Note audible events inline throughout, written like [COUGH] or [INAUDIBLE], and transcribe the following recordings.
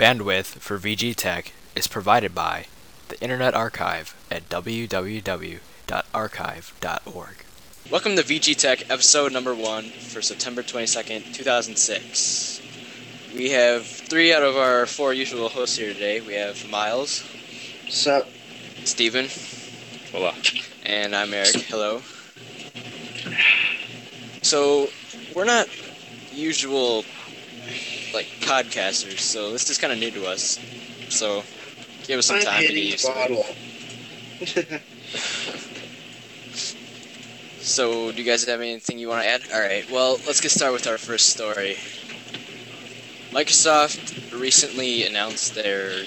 Bandwidth for VG Tech is provided by the Internet Archive at www.archive.org. Welcome to VG Tech episode number one for September 22nd, 2006. We have three out of our four usual hosts here today. We have Miles, Sup? Steven, Hola. and I'm Eric. Hello. So, we're not usual like podcasters, so this is kind of new to us. So, give us some I'm time to get used to bottle. [LAUGHS] So, do you guys have anything you want to add? All right. Well, let's get started with our first story. Microsoft recently announced their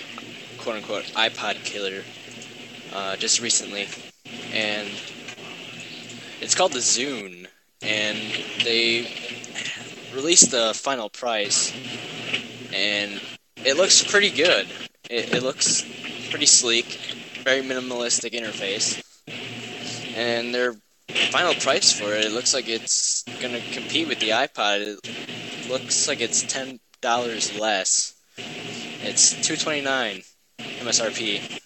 quote-unquote iPod killer uh, just recently, and it's called the Zune, and they released the final price, and it looks pretty good. It, it looks pretty sleek, very minimalistic interface, and their final price for it, it looks like it's gonna compete with the iPod. It looks like it's ten dollars less. It's two twenty nine MSRP.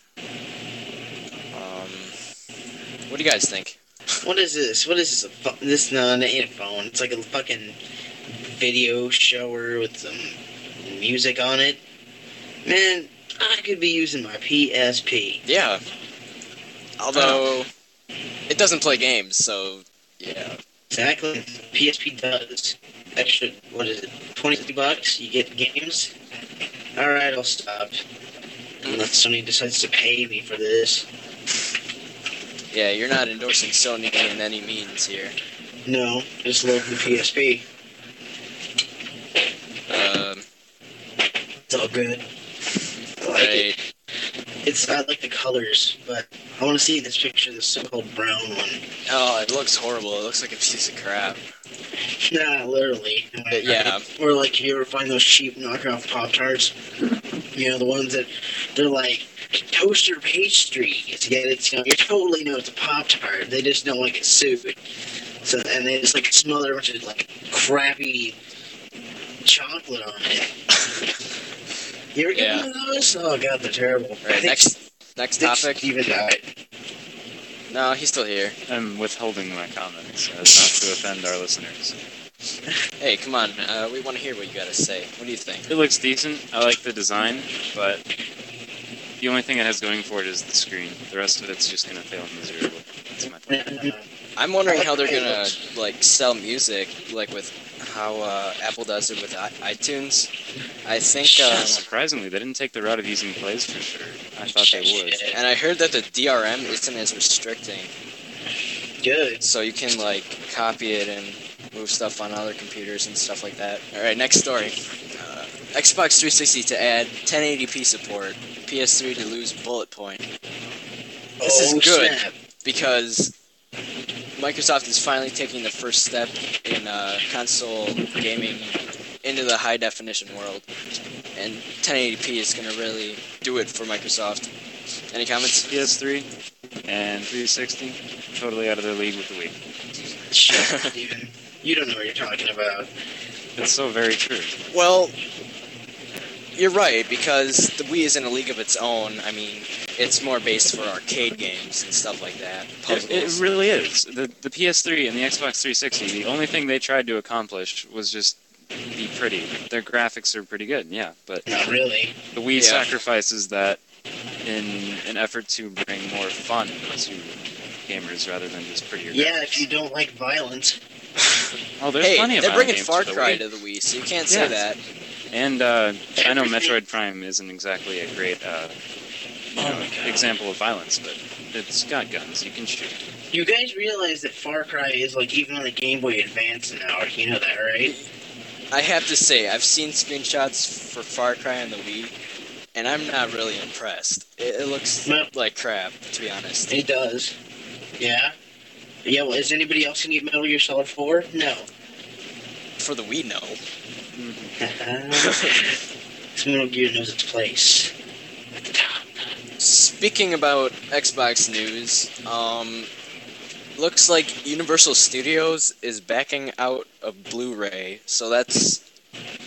Um, what do you guys think? what is this? What is this? This no, it ain't a phone. It's like a fucking video shower with some music on it. Man, I could be using my PSP. Yeah. Although uh, it doesn't play games, so yeah. Exactly. PSP does. Extra, what is it? Twenty bucks. You get games. All right, I'll stop. Unless Sony decides to pay me for this. Yeah, you're not endorsing Sony in any means here. No, just love the PSP. Um, It's all good. I like it. right. It's I like the colors, but I want to see this picture, the so-called brown one. Oh, it looks horrible. It looks like a piece of crap. Nah, literally. yeah. Or like you ever find those cheap knockoff Pop Tarts? you know the ones that they're like toaster pastry. Yet it's you know you totally know it's a Pop Tart. They just don't like it sued. So and they just like smother a bunch of like crappy chocolate on it. [LAUGHS] you ever get Yeah. one those? Oh god, they're terrible. All right. Next, next topic. Steven died. No, he's still here. I'm withholding my comments as not to offend our listeners. [LAUGHS] Hey, come on. Uh, we want to hear what you got to say. What do you think? It looks decent. I like the design, but the only thing it has going for it is the screen. The rest of it's just gonna fail miserably. That's my point. [LAUGHS] I'm wondering how they're gonna like sell music, like with how uh, Apple does it with i- iTunes. I think, um, Surprisingly, they didn't take the route of using PlaysForSure. I thought they would. and I heard that the DRM isn't as restricting, Good. so you can like copy it and move stuff on other computers and stuff like that. All right, next story. Uh, Xbox 360 to add 1080p support, PS3 to lose bullet point. This is oh, good. Snap. because Microsoft is finally taking the first step in uh, console gaming into the high definition world, and 1080p is going to really do it for Microsoft. Any comments? PS3 and 360 totally out of their league with the Wii. Shut [LAUGHS] Steven. You don't know what you're talking about. It's so very true. Well, you're right because the Wii is in a league of its own. I mean, it's more based for arcade games and stuff like that. It, Puzzles. it really is. The the PS3 and the Xbox 360, the only thing they tried to accomplish was just be pretty. Their graphics are pretty good, yeah, but Not really. the Wii Yeah. sacrifices that in an effort to bring more fun to gamers rather than just prettier. Yeah, graphics. if you don't like violence. Oh, there's hey, plenty of they're bringing Far for the Cry Wii. to the Wii, so you can't say Yeah. that. And uh, I know Metroid Prime isn't exactly a great uh, you Oh know, my God. example of violence, but it's got guns. You can shoot. You guys realize that Far Cry is like even on the Game Boy Advance now. You know that, right? I have to say, I've seen screenshots for Far Cry on the Wii, and I'm not really impressed. It, it looks No. like crap, to be honest. It does. Yeah. Yeah. Well, is anybody else gonna get Metal Gear Solid Four? No. For the Wii, no. Metal Gear knows its place at the top. Speaking about Xbox news, um, looks like Universal Studios is backing out of Blu-ray, so that's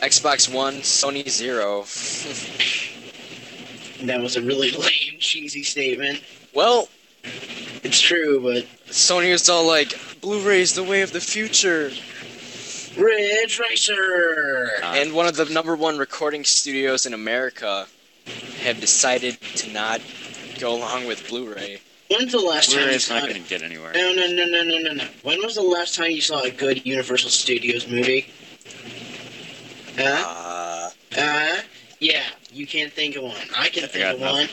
Xbox One, Sony Zero. [LAUGHS] That was a really [LAUGHS] lame, cheesy statement. well, It's true, but Sony was all like, Blu-ray's the way of the future. Ridge Racer. Uh, And one of the number one recording studios in America have decided to not go along with Blu-ray. When's the last time you Blu-ray's saw? not going to get anywhere. No, no, no, no, no, no, no. When was the last time you saw a good Universal Studios movie? Huh? Uh, Uh, yeah. You can't think of one. I can I think got of one. I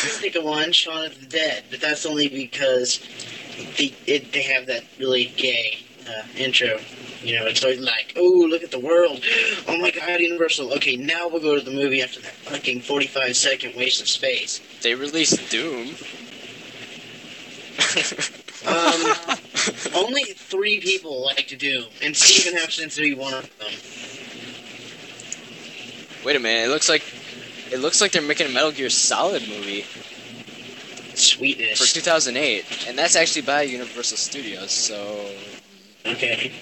can [LAUGHS] think of one, Shaun of the Dead, but that's only because they it, they have that really gay uh, intro. You know, it's always like, oh, look at the world. Oh my God, Universal. Okay, now we'll go to the movie after that fucking 45 second waste of space. they released Doom. Um, [LAUGHS] only three people like to do, and Steven happens to be one of them. Wait a minute, it looks like it looks like they're making a Metal Gear Solid movie Sweetness. for 2008, and that's actually by Universal Studios. So Okay.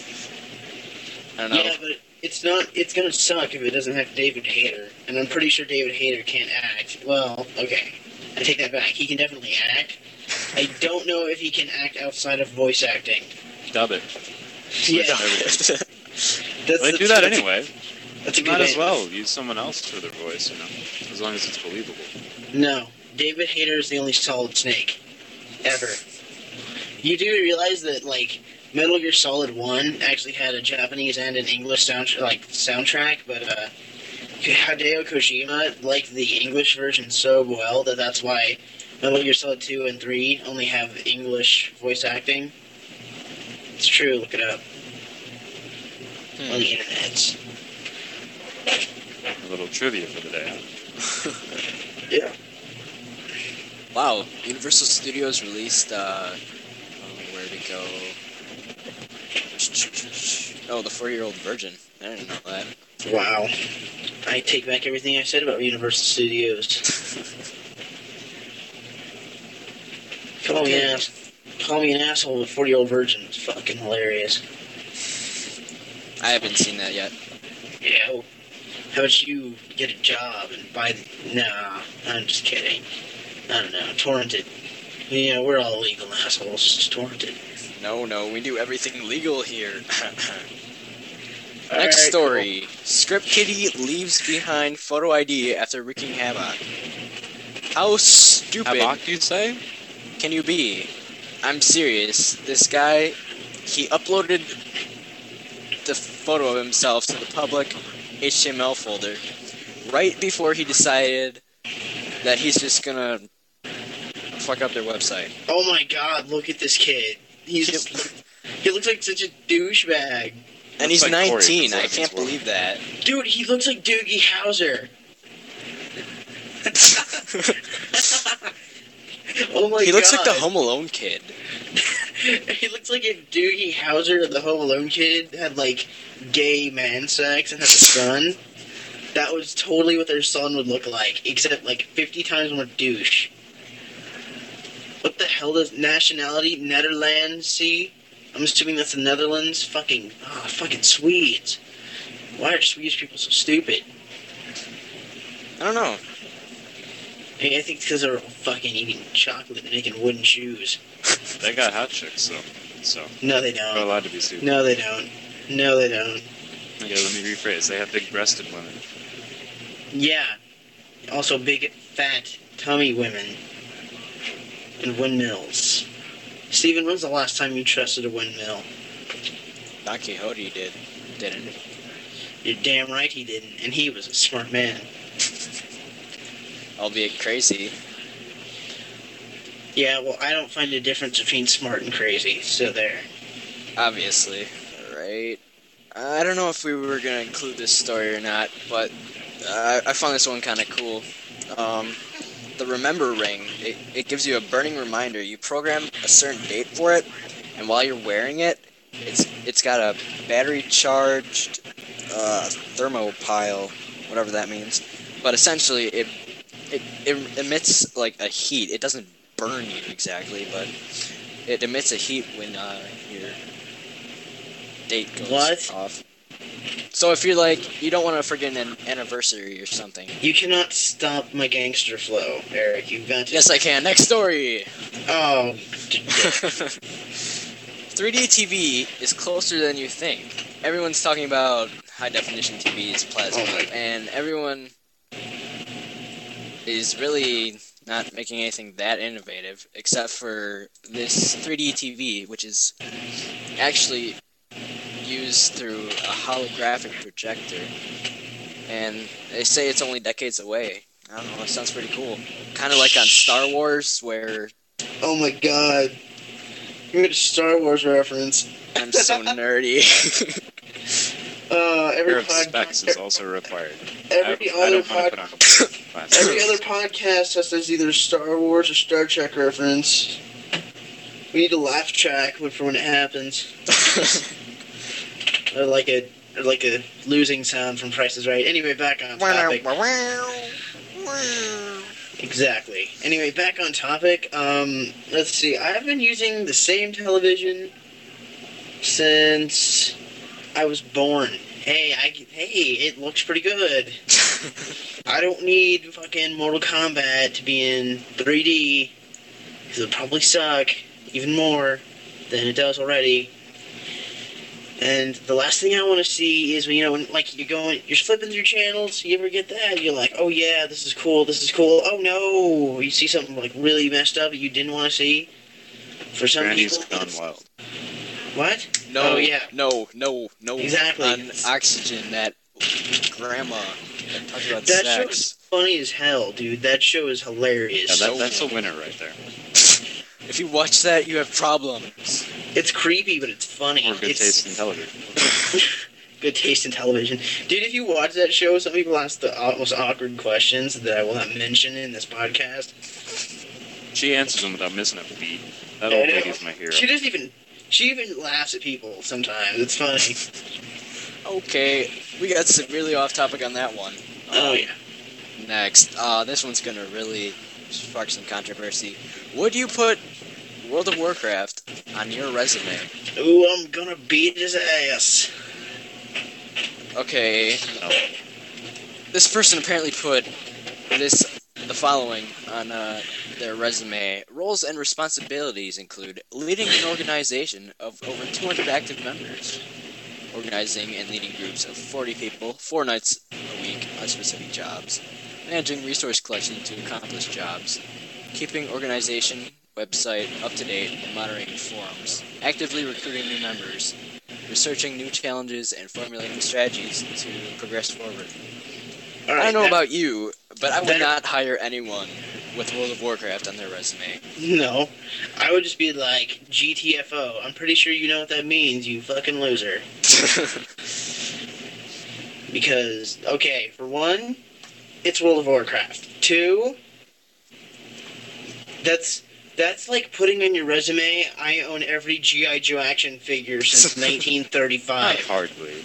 I don't know. Yeah, but it's not. It's gonna suck if it doesn't have David Hayter, and I'm pretty sure David Hayter can't act. Well, okay, I take that back. He can definitely act. I don't know if he can act outside of voice acting. Dub it. Yeah, [LAUGHS] Switch that's They do that that's anyway. That's a good Might as well use someone else for their voice, you know, as long as it's believable. No, David Hayter is the only solid Snake ever. You do realize that like Metal Gear Solid One actually had a Japanese and an English sound like soundtrack, but uh, Hideo Kojima liked the English version so well that that's why Metal Gear Solid Two and Three only have English voice acting. It's true. Look it up on Hmm. the internet. A little trivia for the day. Yeah. Wow, Universal Studios released. Uh, where'd it go? Oh, the four-year-old virgin. I didn't know that. Wow. I take back everything I said about Universal Studios. Call me an ass. Call me an asshole with forty year old virgin. It's fucking hilarious. I haven't seen that yet. Yeah. well, How about you get a job and buy the Nah, I'm just kidding. I don't know. Torrented. Yeah, we're all illegal assholes. Just torrented. No, no, we do everything legal here. [LAUGHS] Next Alright, story. Script Kiddie leaves behind photo ID after wreaking havoc. How stupid Havoc, you say? can you be? I'm serious. This guy, he uploaded the photo of himself to the public HTML folder right before he decided that he's just gonna fuck up their website. Oh my god, look at this kid. He's he looks like such a douchebag. And he's like 19. I can't World. believe that. Dude, he looks like Doogie Howser. [LAUGHS] oh my god. he looks like the Home Alone kid. [LAUGHS] he looks like if Doogie Howser, the Home Alone kid, had like gay man sex and had a son. that was totally what their son would look like, except like 50 times more douche. Hell does nationality Netherlands see? I'm assuming that's the Netherlands. Fucking, oh, fucking Swedes. Why are Swedish people so stupid? I don't know. Hey, I think it's because they're all fucking eating chocolate and making wooden shoes. They got hot chicks, so so No, they don't. they're allowed to be stupid. No, they don't. No, they don't. Okay, let me rephrase. They have big-breasted women. Yeah. Also, big, fat, tummy women. And windmills. Steven, when's the last time you trusted a windmill? Don Quixote did, didn't. You're damn right he didn't, and he was a smart man. Albeit crazy. Yeah, well, I don't find a difference between smart and crazy, so there. Obviously. Right. I don't know if we were gonna include this story or not, but uh, I found this one kind of cool. Um, the Remember Ring. It, it gives you a burning reminder. You program a certain date for it, and while you're wearing it, it's it's got a battery charged uh, thermopile, whatever that means. But essentially, it, it it emits like a heat. It doesn't burn you exactly, but it emits a heat when uh, your date goes What? off. So if you're like you don't want to forget an anniversary or something. You cannot stop my gangster flow, Eric. You've got to. Yes, I can. Next story. Oh. 3D [LAUGHS] TV is closer than you think. Everyone's talking about high definition TVs, plasma, Oh my- and everyone is really not making anything that innovative except for this 3D TV, which is actually used through a holographic projector. And they say it's only decades away. I don't know, it sounds pretty cool. Kind of like on Star Wars, where oh my god. You made a Star Wars reference. I'm so [LAUGHS] nerdy. Uh, pair every of specs is also required. every I, I other don't pod, [LAUGHS] put every other podcast has this either Star Wars or Star Trek reference. We need a laugh track when- for when it happens, [LAUGHS] or like a or like a losing sound from Price is Right. Anyway, back on topic. Exactly. Anyway, back on topic. Um, let's see. I've been using the same television since I was born. Hey, I hey, it looks pretty good. [LAUGHS] I don't need fucking Mortal Kombat to be in 3D because it'll probably suck even more than it does already. And the last thing I want to see is when you know, when, like you're going, you're flipping through channels. You ever get that? You're like, oh yeah, this is cool, this is cool. Oh no, you see something like really messed up that you didn't want to see. For some Granny's people, gone wild. what? No, Oh, yeah. no, no, no. Exactly. On oxygen, that grandma that talks about That show is funny as hell, dude. That show is hilarious. Yeah, that, that's a winner right there. If you watch that, you have problems. It's creepy, but it's funny. Or good it's taste in television. [LAUGHS] good taste in television, dude. If you watch that show, some people ask the most awkward questions that I will not mention in this podcast. She answers them without missing a beat. That I old know. lady's my hero. She doesn't even. She even laughs at people sometimes. It's funny. Okay, we got severely off topic on that one. Oh Um, yeah. Next, uh, this one's gonna really spark some controversy. Would you put World of Warcraft on your resume? Ooh, I'm gonna beat his ass. Okay, No. this person apparently put this the following on uh, their resume. Roles and responsibilities include leading an organization of over 200 active members, organizing and leading groups of 40 people four nights a week on specific jobs, managing resource collection to accomplish jobs, keeping organization website up to date and monitoring forums, actively recruiting new members, researching new challenges and formulating strategies to progress forward. All I don't know that- about you, but I would that- not hire anyone with World of Warcraft on their resume. No, I would just be like GTFO. I'm pretty sure you know what that means, you fucking loser. [LAUGHS] Because okay, for one, it's World of Warcraft. Two, that's that's like putting on your resume. I own every GI Joe action figure since [LAUGHS] 1935. Not 1935. hardly.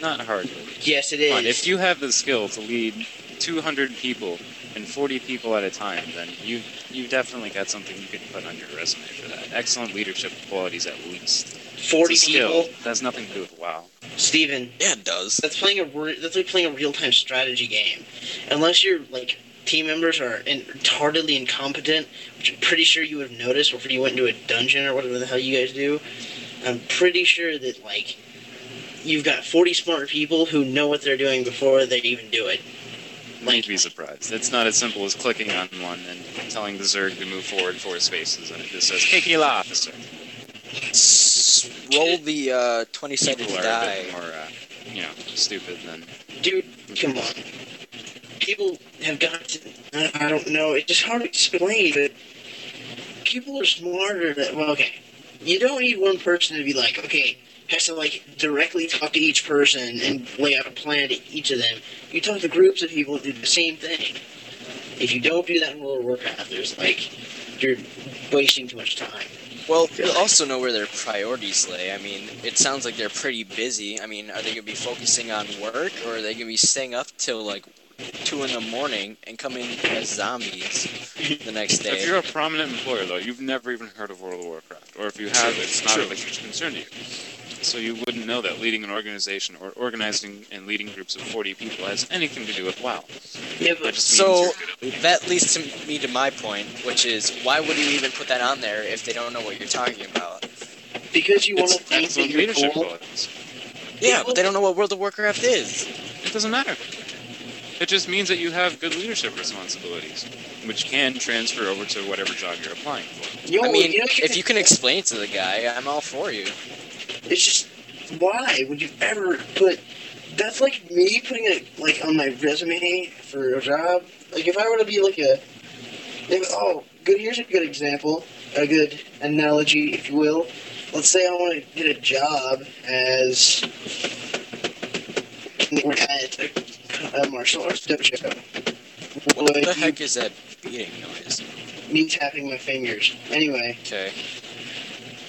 Not hardly. Yes, it is. Come on, if you have the skill to lead 200 people and 40 people at a time, then you you've definitely got something you can put on your resume for that. Excellent leadership qualities, at least. 40 it's a skill. people, That has nothing to do with WoW. Steven, yeah, it does. That's playing a re- that's like playing a real time strategy game. Unless you're like team members are in- retardedly incompetent, which I'm pretty sure you would have noticed before you went into a dungeon or whatever the hell you guys do. I'm pretty sure that like you've got 40 smart people who know what they're doing before they even do it. Might be surprised. It's not as simple as clicking on one and telling the Zerg to move forward four spaces, and it just says "Kikila officer." Roll the uh, 20 sided People a die. bit more, uh, you know, stupid than. Dude, come on. People have got to. I don't know. It's just hard to explain, but people are smarter than. Well, okay. You don't need one person to be like, okay, has to like directly talk to each person and lay out a plan to each of them. You talk to groups of people do the same thing. If you don't do that in World of Warcraft, there's like you're wasting too much time. Well, you also know where their priorities lay. I mean, it sounds like they're pretty busy. I mean, are they going to be focusing on work, or are they going to be staying up till like 2 in the morning and come in as zombies the next day? If you're a prominent employer, though, you've never even heard of World of Warcraft, or if you have, it's not True. of a huge concern to you. So you wouldn't know that leading an organization or organizing and leading groups of 40 people has anything to do with WoW. Yeah, but So you're good at leading. that leads to me to my point, which is why would you even put that on there if they don't know what you're talking about? because you want to It's think that excellent you're leadership cool. Yeah, but they don't know what World of Warcraft is. It doesn't matter. It just means that you have good leadership responsibilities, which can transfer over to whatever job you're applying for. You know, I mean, you know, if you can explain to the guy, I'm all for you. It's just why would you ever put? That's like me putting it like on my resume for a job. Like if I were to be like a, if, oh, good. Here's a good example, a good analogy, if you will. Let's say I want to get a job as at a, a martial arts dojo. What Would the you- heck is that beating noise? Me tapping my fingers. Anyway, Okay.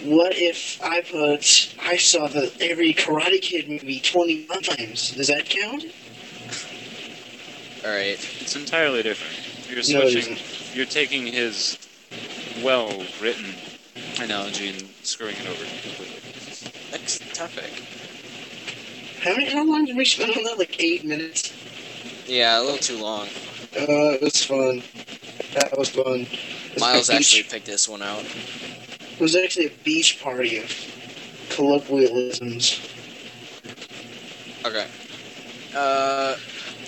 what if I put? I saw the every Karate Kid movie twenty times. Does that count? All right. It's entirely different. You're No, switching. you're taking his well-written analogy and screwing it over completely. Next topic. How many? How long did we spend on that? Like eight minutes. Yeah, a little too long. Uh, it was fun. That was fun. Was Miles beach- actually picked this one out. It was actually a beach party of colloquialisms. Okay. Uh,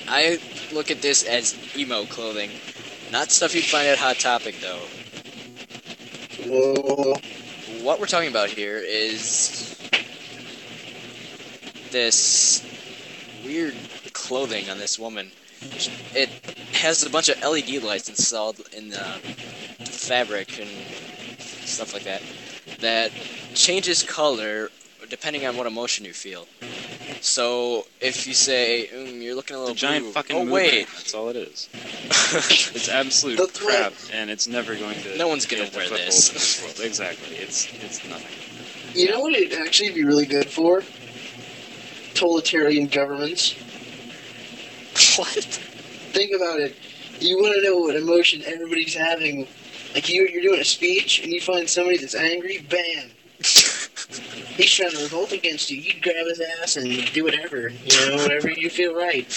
I look at this as emo clothing, not stuff you'd find at Hot Topic though. Whoa. What we're talking about here is this weird clothing on this woman. It has a bunch of LED lights installed in the fabric and stuff like that that changes color depending on what emotion you feel. So if you say mm, you're looking a It's little a giant blue, fucking oh movement. wait, That's all it is. [LAUGHS] It's absolute That's what- crap, and it's never going to. No one's gonna wear foothold this. this. Exactly. It's it's nothing. You know what it'd actually be really good for? Totalitarian governments. [LAUGHS] what? Think about it. You want to know what emotion everybody's having. Like you, you're doing a speech and you find somebody that's angry. Bam. [LAUGHS] He's trying to revolt against you. You grab his ass and do whatever. You know, whatever you feel right.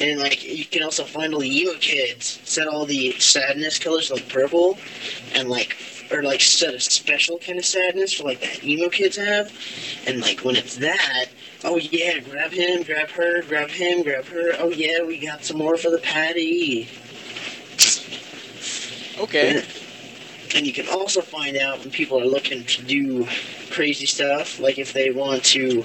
And like you can also find all the emo kids. Set all the sadness colors like purple, and like or like set a special kind of sadness for like that emo kids have. And like when it's that, oh yeah, grab him, grab her, grab him, grab her. Oh yeah, we got some more for the patty. Okay. And you can also find out when people are looking to do crazy stuff, like if they want to,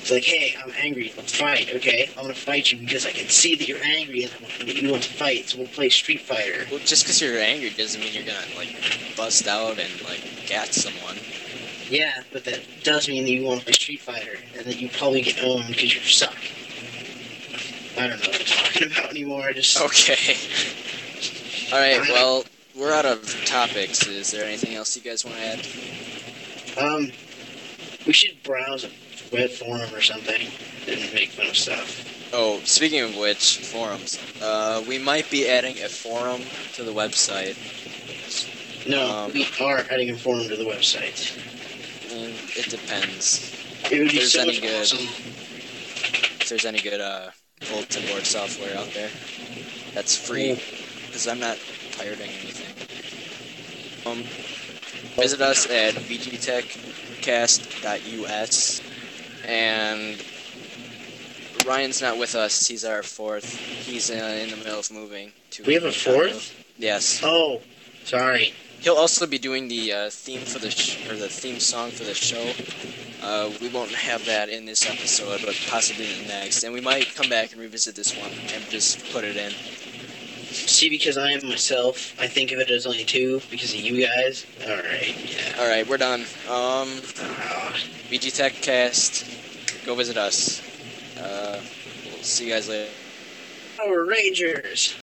it's like, hey, I'm angry, let's fight, okay? I'm gonna fight you because I can see that you're angry and I want- that you want to fight, so we'll play Street Fighter. Well, just because you're angry doesn't mean you're gonna like bust out and like gat someone. Yeah, but that does mean that you want to play Street Fighter and that you probably get owned because you suck. I don't know what I'm talking [LAUGHS] about anymore. I just Okay. All right. Well, we're out of topics. Is there anything else you guys want to add? um, we should browse a web forum or something and make fun of stuff. Oh, speaking of which, forums. Uh, we might be adding a forum to the website. No, Um, we are adding a forum to the website. Mm, It depends. It would be There's so any much good- awesome. If there's any good uh, bulletin board software out there that's free, because I'm not pirating anything. Um, visit us at vgtechcast.us, and Ryan's not with us. He's our fourth. He's uh, in the middle of moving. To We have a fourth? Yes. Oh, sorry. He'll also be doing the uh, theme for the sh- or the theme song for the show. Uh, we won't have that in this episode, but possibly in the next. And we might come back and revisit this one and just put it in. See, because I am myself, I think of it as only two because of you guys. All right, yeah. All right, we're done. Um, BG VG Tech Cast. Go visit us. Uh, we'll see you guys later. Power Rangers.